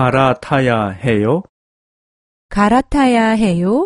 갈아타야 해요? 갈아타야 해요?